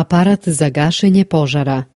aparat za gašenje požara